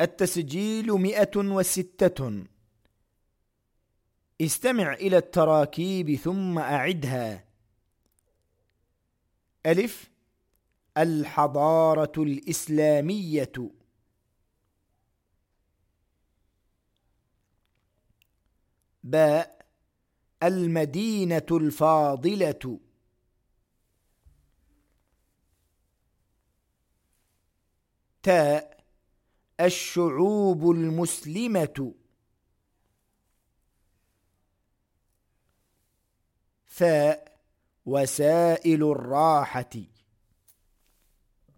التسجيل مئة وستة. استمع إلى التراكيب ثم أعدها. ألف. الحضارة الإسلامية. باء. المدينة الفاضلة. تاء. الشعوب المسلمة. ثاء وسائل الراحة.